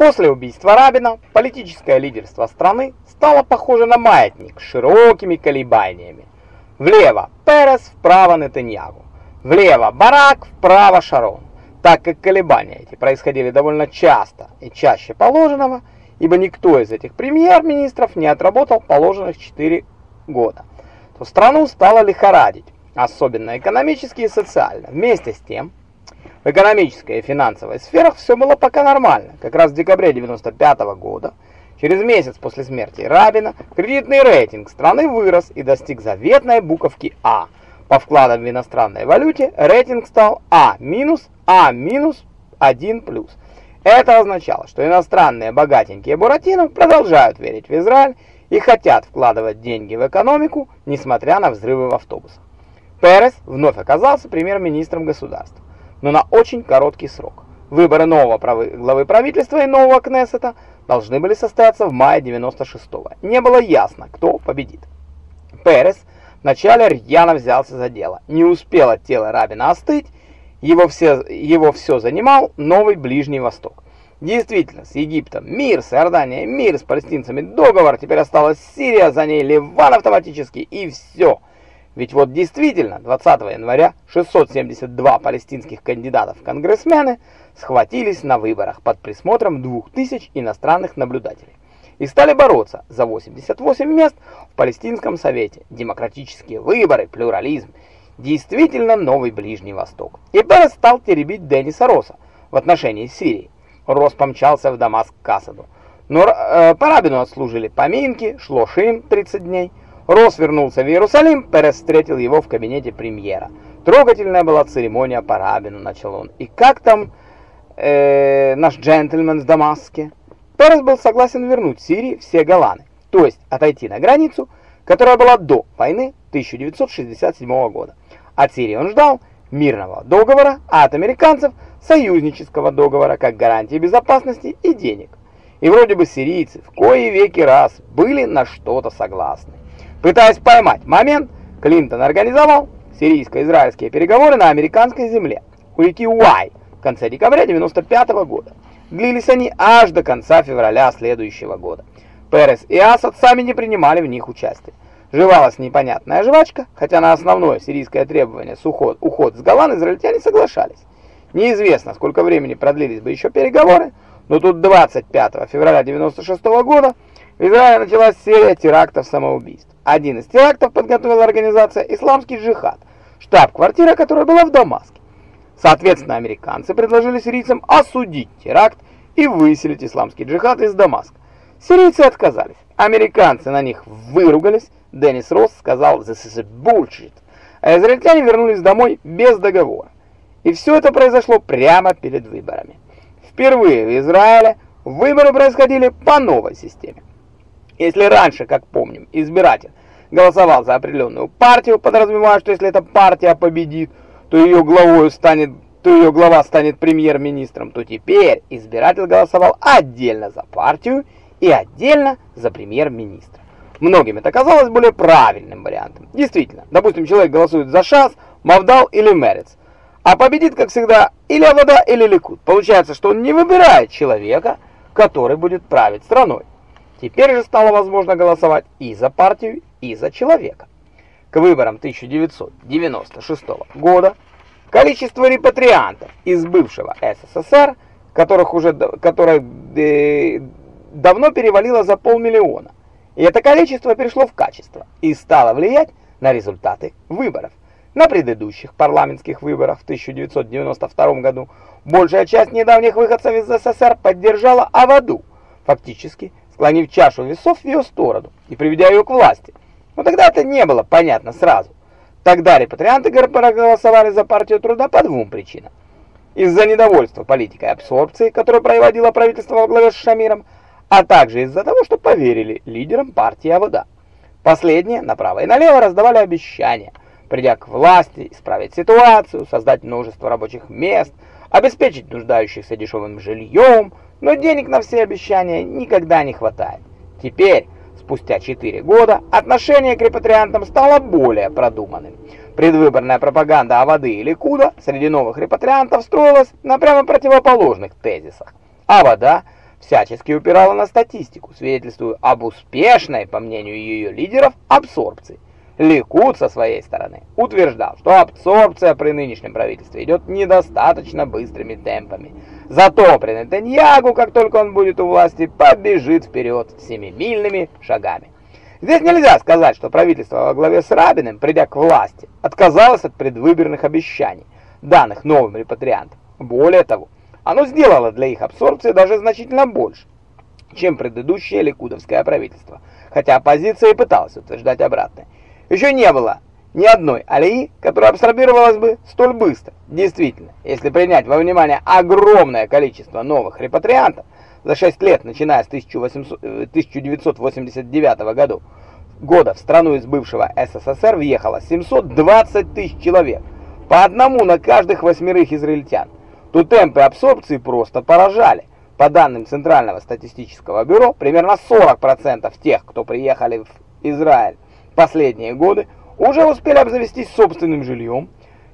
После убийства Рабина политическое лидерство страны стало похоже на маятник с широкими колебаниями. Влево Перес, вправо Нетаньягу. Влево Барак, вправо Шарон. Так как колебания эти происходили довольно часто и чаще положенного, ибо никто из этих премьер-министров не отработал положенных 4 года, то страну стало лихорадить, особенно экономически и социально. Вместе с тем, в экономической и финансовой сферах все было пока нормально. Как раз в декабре 95 -го года, через месяц после смерти Рабина, кредитный рейтинг страны вырос и достиг заветной буковки А. По вкладам в иностранной валюте рейтинг стал А-, А-1+. Это означало, что иностранные богатенькие Буратино продолжают верить в Израиль и хотят вкладывать деньги в экономику, несмотря на взрывы в автобусах. Перес вновь оказался премьер-министром государства но на очень короткий срок. Выборы нового главы правительства и нового Кнессета должны были состояться в мае 96-го. Не было ясно, кто победит. Перес вначале рьяно взялся за дело. Не успело тело Рабина остыть, его все, его все занимал новый Ближний Восток. Действительно, с Египтом мир, с Иорданией мир, с палестинцами договор, теперь осталась Сирия, за ней Ливан автоматически и все – ведь вот действительно 20 января 672 палестинских кандидатов в конгрессмены схватились на выборах под присмотром 2000 иностранных наблюдателей и стали бороться за 88 мест в палестинском совете. Демократические выборы, плюрализм, действительно новый Ближний Восток. И Перес стал теребить Денниса Росса в отношении Сирии. Росс помчался в Дамаск к Асаду. Но э, по Рабину отслужили поминки, шло шим 30 дней. Росс вернулся в Иерусалим, Перес встретил его в кабинете премьера. Трогательная была церемония по Рабину, начал он. И как там э, наш джентльмен в Дамаске? Перес был согласен вернуть Сирии все Голаны, то есть отойти на границу, которая была до войны 1967 года. От Сирии он ждал мирного договора, а от американцев союзнического договора как гарантии безопасности и денег. И вроде бы сирийцы в кои веки раз были на что-то согласны. Пытаясь поймать момент, Клинтон организовал сирийско-израильские переговоры на американской земле у реки Уай в конце декабря 95 -го года. Длились они аж до конца февраля следующего года. Перес и Асад сами не принимали в них участие. Жевалась непонятная жвачка, хотя на основное сирийское требование с уход, уход с Голланд израильтяне соглашались. Неизвестно, сколько времени продлились бы еще переговоры, но тут 25 февраля 96 -го года в Израиле началась серия терактов самоубийств. Один из терактов подготовила организация «Исламский джихад», штаб-квартира которой была в Дамаске. Соответственно, американцы предложили сирийцам осудить теракт и выселить исламский джихад из Дамаска. Сирийцы отказались. Американцы на них выругались. Деннис Росс сказал «This is a bullshit». А израильтяне вернулись домой без договора. И все это произошло прямо перед выборами. Впервые в Израиле выборы происходили по новой системе. Если раньше, как помним, избиратель голосовал за определенную партию, подразумевая, что если эта партия победит, то ее главой станет, то ее глава станет премьер-министром, то теперь избиратель голосовал отдельно за партию и отдельно за премьер-министра. Многим это казалось более правильным вариантом. Действительно, допустим, человек голосует за ШАС, Мавдал или Мерец, а победит, как всегда, или Авода, или Ликут. Получается, что он не выбирает человека, который будет править страной. Теперь же стало возможно голосовать и за партию, и за человека. К выборам 1996 года количество репатриантов из бывшего СССР, которых уже которое э, давно перевалило за полмиллиона, и это количество перешло в качество и стало влиять на результаты выборов. На предыдущих парламентских выборах в 1992 году большая часть недавних выходцев из СССР поддержала Аваду, фактически склонив чашу весов в ее сторону и приведя ее к власти. Но тогда это не было понятно сразу. Тогда репатрианты проголосовали за партию труда по двум причинам. Из-за недовольства политикой абсорбции, которую проводило правительство во главе с Шамиром, а также из-за того, что поверили лидерам партии АВД. Последние направо и налево раздавали обещания, придя к власти, исправить ситуацию, создать множество рабочих мест, обеспечить нуждающихся дешевым жильем, но денег на все обещания никогда не хватает. Теперь, спустя 4 года, отношение к репатриантам стало более продуманным. Предвыборная пропаганда о воды или куда среди новых репатриантов строилась на прямо противоположных тезисах. А вода всячески упирала на статистику, свидетельствуя об успешной, по мнению ее лидеров, абсорбции. Ликуд со своей стороны утверждал, что абсорбция при нынешнем правительстве идет недостаточно быстрыми темпами. Зато при Нетаньягу, как только он будет у власти, побежит вперед семимильными шагами. Здесь нельзя сказать, что правительство во главе с Рабиным, придя к власти, отказалось от предвыборных обещаний, данных новым репатриантам. Более того, оно сделало для их абсорбции даже значительно больше, чем предыдущее ликудовское правительство, хотя оппозиция и пыталась утверждать обратное. Еще не было ни одной алии, которая абсорбировалась бы столь быстро. Действительно, если принять во внимание огромное количество новых репатриантов за 6 лет, начиная с 1800, 1989 года, года в страну из бывшего СССР въехало 720 тысяч человек, по одному на каждых восьмерых израильтян, то темпы абсорбции просто поражали. По данным Центрального статистического бюро, примерно 40% тех, кто приехали в Израиль последние годы, уже успели обзавестись собственным жильем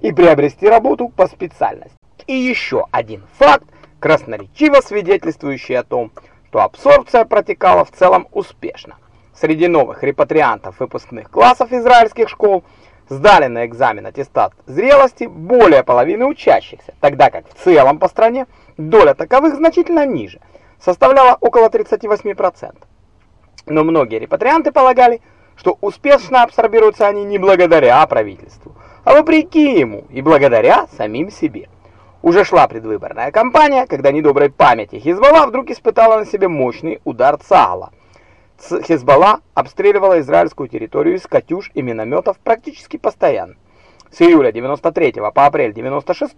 и приобрести работу по специальности. И еще один факт, красноречиво свидетельствующий о том, что абсорбция протекала в целом успешно. Среди новых репатриантов выпускных классов израильских школ сдали на экзамен аттестат зрелости более половины учащихся, тогда как в целом по стране доля таковых значительно ниже, составляла около 38%. Но многие репатрианты полагали, что успешно абсорбируются они не благодаря правительству, а вопреки ему и благодаря самим себе. Уже шла предвыборная кампания, когда недоброй памяти Хизбалла вдруг испытала на себе мощный удар ЦАЛа. Хизбалла обстреливала израильскую территорию из «Катюш» и минометов практически постоянно. С июля 93 по апрель 96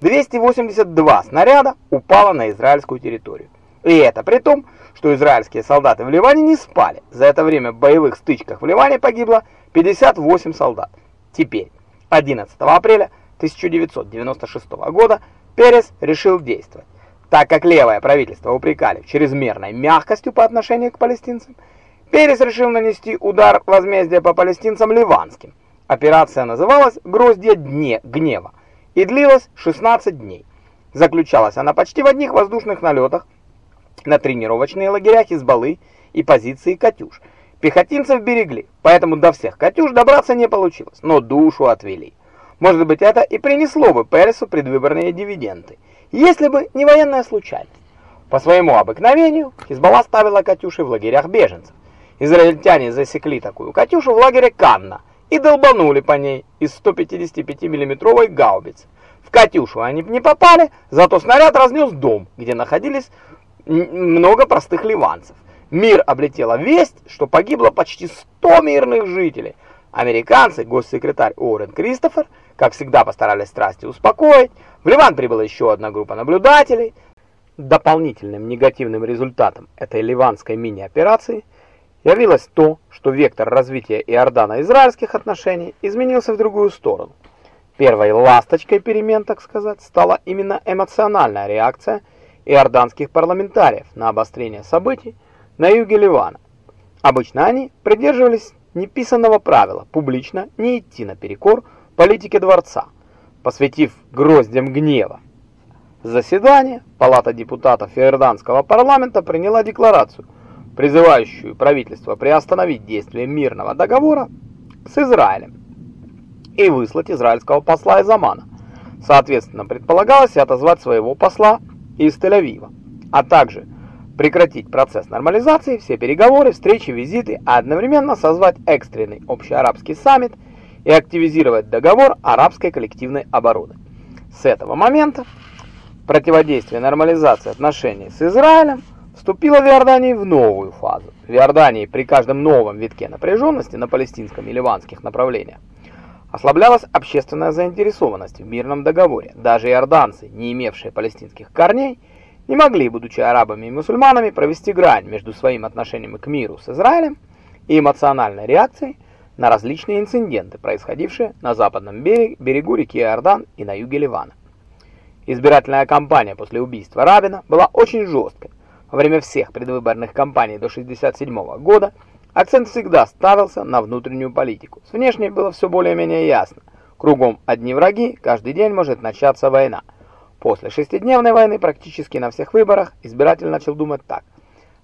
282 снаряда упало на израильскую территорию. И это при том, что израильские солдаты в Ливане не спали. За это время в боевых стычках в Ливане погибло 58 солдат. Теперь, 11 апреля 1996 года, Перес решил действовать. Так как левое правительство упрекали чрезмерной мягкостью по отношению к палестинцам, Перес решил нанести удар возмездия по палестинцам ливанским. Операция называлась «Гроздья дне гнева» и длилась 16 дней. Заключалась она почти в одних воздушных налетах на тренировочные лагеря Хизбаллы и позиции «Катюш». Пехотинцев берегли, поэтому до всех «Катюш» добраться не получилось, но душу отвели. Может быть, это и принесло бы Пересу предвыборные дивиденды, если бы не военная случайность. По своему обыкновению Хизбалла ставила «Катюши» в лагерях беженцев. Израильтяне засекли такую «Катюшу» в лагере Канна и долбанули по ней из 155 миллиметровой гаубицы. В «Катюшу» они не попали, зато снаряд разнес дом, где находились много простых ливанцев. Мир облетела весть, что погибло почти 100 мирных жителей. Американцы, госсекретарь Уоррен Кристофер, как всегда постарались страсти успокоить. В Ливан прибыла еще одна группа наблюдателей. Дополнительным негативным результатом этой ливанской мини-операции явилось то, что вектор развития Иордано-израильских отношений изменился в другую сторону. Первой ласточкой перемен, так сказать, стала именно эмоциональная реакция иорданских парламентариев на обострение событий на юге Ливана. Обычно они придерживались неписанного правила публично не идти наперекор политике дворца, посвятив гроздям гнева. Заседание Палата депутатов иорданского парламента приняла декларацию, призывающую правительство приостановить действие мирного договора с Израилем и выслать израильского посла из Амана. Соответственно, предполагалось отозвать своего посла из Тель-Авива, а также прекратить процесс нормализации, все переговоры, встречи, визиты, а одновременно созвать экстренный общеарабский саммит и активизировать договор арабской коллективной обороны. С этого момента противодействие нормализации отношений с Израилем вступило в Иордании в новую фазу. В Иордании при каждом новом витке напряженности на палестинском и ливанских направлениях Ослаблялась общественная заинтересованность в мирном договоре. Даже иорданцы, не имевшие палестинских корней, не могли, будучи арабами и мусульманами, провести грань между своим отношением к миру с Израилем и эмоциональной реакцией на различные инциденты, происходившие на западном берегу реки Иордан и на юге Ливана. Избирательная кампания после убийства Рабина была очень жесткой. Во время всех предвыборных кампаний до 1967 года Акцент всегда ставился на внутреннюю политику. С внешней было все более-менее ясно. Кругом одни враги, каждый день может начаться война. После шестидневной войны практически на всех выборах избиратель начал думать так.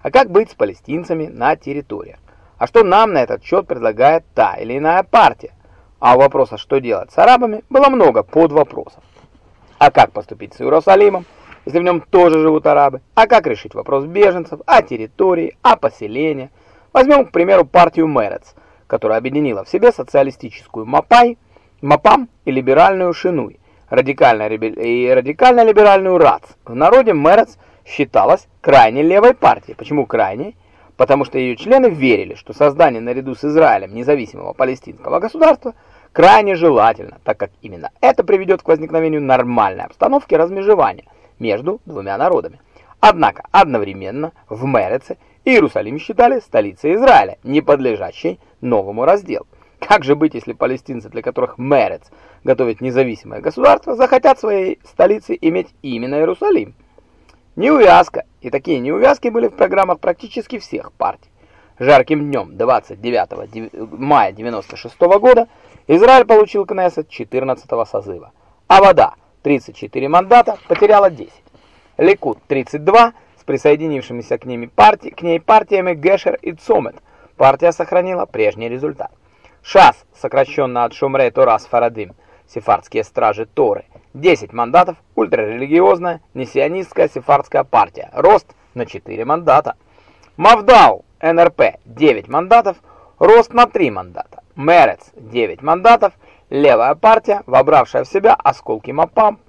А как быть с палестинцами на территориях? А что нам на этот счет предлагает та или иная партия? А у вопроса, что делать с арабами, было много подвопросов. А как поступить с Иерусалимом, если в нем тоже живут арабы? А как решить вопрос беженцев, о территории, о поселении? Возьмем, к примеру, партию Мерец, которая объединила в себе социалистическую Мапай, Мапам и либеральную Шинуй радикально и радикально-либеральную РАЦ. В народе Мерец считалась крайне левой партией. Почему крайней? Потому что ее члены верили, что создание наряду с Израилем независимого палестинского государства крайне желательно, так как именно это приведет к возникновению нормальной обстановки размежевания между двумя народами. Однако одновременно в Мереце Иерусалим считали столицей Израиля, не подлежащей новому разделу. Как же быть, если палестинцы, для которых Мерец готовит независимое государство, захотят своей столицей иметь именно Иерусалим? Неувязка. И такие неувязки были в программах практически всех партий. Жарким днем 29 мая 96 года Израиль получил Кнессет 14 созыва, а вода 34 мандата потеряла 10. Ликут 32 с присоединившимися к, ними партии, к ней партиями Гешер и Цомет. Партия сохранила прежний результат. ШАС, сокращенно от Шумре Торас Фарадим, сефардские стражи Торы, 10 мандатов, ультрарелигиозная, несионистская сефардская партия, рост на 4 мандата. Мавдау, НРП, 9 мандатов, рост на 3 мандата. Мерец, 9 мандатов, левая партия, вобравшая в себя осколки Мапам,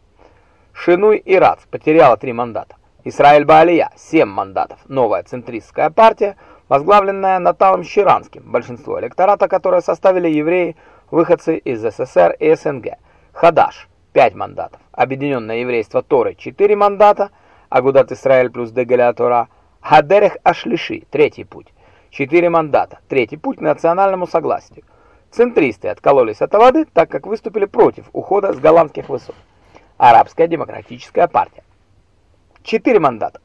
Шинуй и Рац, потеряла 3 мандата. Исраиль Баалия, 7 мандатов, новая центристская партия, возглавленная Наталом Щеранским, большинство электората, которое составили евреи, выходцы из СССР и СНГ. Хадаш – 5 мандатов. Объединенное еврейство Торы – 4 мандата. Агудат Исраэль плюс Дегаля Тора. Хадерех Ашлиши – третий путь. 4 мандата. Третий путь к национальному согласию. Центристы откололись от воды, так как выступили против ухода с голландских высот. Арабская демократическая партия. 4 мандата.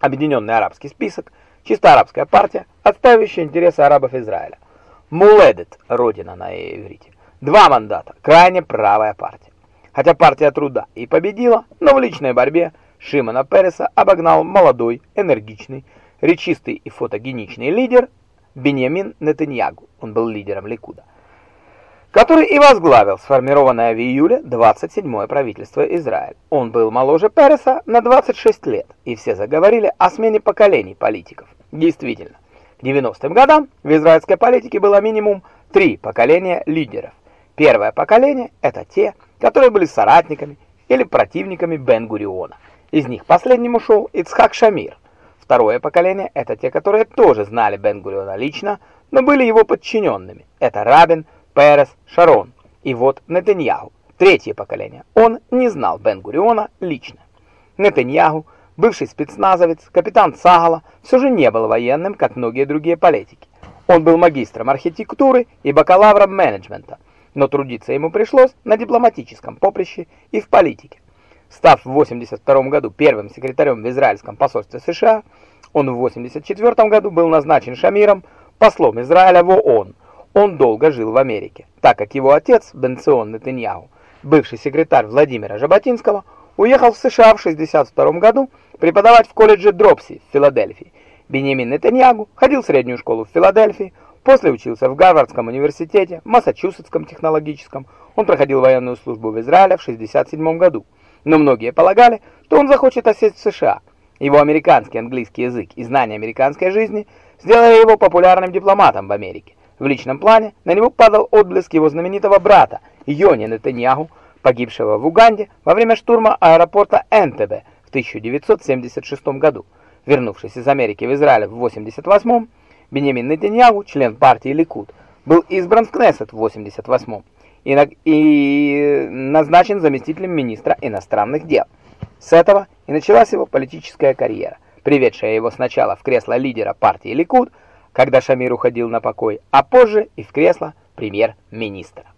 Объединенный арабский список – Чисто арабская партия, отстаивающая интересы арабов Израиля. Муледет, родина на иврите. Два мандата, крайне правая партия. Хотя партия труда и победила, но в личной борьбе Шимона Переса обогнал молодой, энергичный, речистый и фотогеничный лидер Беньямин Нетаньягу. Он был лидером Ликуда который и возглавил сформированное в июле 27-е правительство Израиля. Он был моложе Переса на 26 лет, и все заговорили о смене поколений политиков. Действительно, к 90-м годам в израильской политике было минимум три поколения лидеров. Первое поколение – это те, которые были соратниками или противниками Бен-Гуриона. Из них последним ушел Ицхак Шамир. Второе поколение – это те, которые тоже знали Бен-Гуриона лично, но были его подчиненными. Это Рабин, Перес, Шарон и вот Нетаньяху, третье поколение. Он не знал Бен-Гуриона лично. Нетаньяху, бывший спецназовец, капитан Цагала, все же не был военным, как многие другие политики. Он был магистром архитектуры и бакалавром менеджмента, но трудиться ему пришлось на дипломатическом поприще и в политике. Став в 82 году первым секретарем в израильском посольстве США, он в 84 году был назначен Шамиром, послом Израиля в ООН, он долго жил в Америке, так как его отец, Бенцион Нетаньяху, бывший секретарь Владимира Жаботинского, уехал в США в 62 году преподавать в колледже Дропси в Филадельфии. Бенемин Нетаньягу ходил в среднюю школу в Филадельфии, после учился в Гарвардском университете, Массачусетском технологическом. Он проходил военную службу в Израиле в 67 году. Но многие полагали, что он захочет осесть в США. Его американский английский язык и знания американской жизни сделали его популярным дипломатом в Америке. В личном плане на него падал отблеск его знаменитого брата Йони Нетаньяху, погибшего в Уганде во время штурма аэропорта Энтебе в 1976 году. Вернувшись из Америки в Израиль в 88-м, Бенемин Нетаньяху, член партии Ликуд, был избран в Кнессет в 88-м и, на, и назначен заместителем министра иностранных дел. С этого и началась его политическая карьера, приведшая его сначала в кресло лидера партии Ликуд, когда Шамир уходил на покой, а позже и в кресло премьер-министра.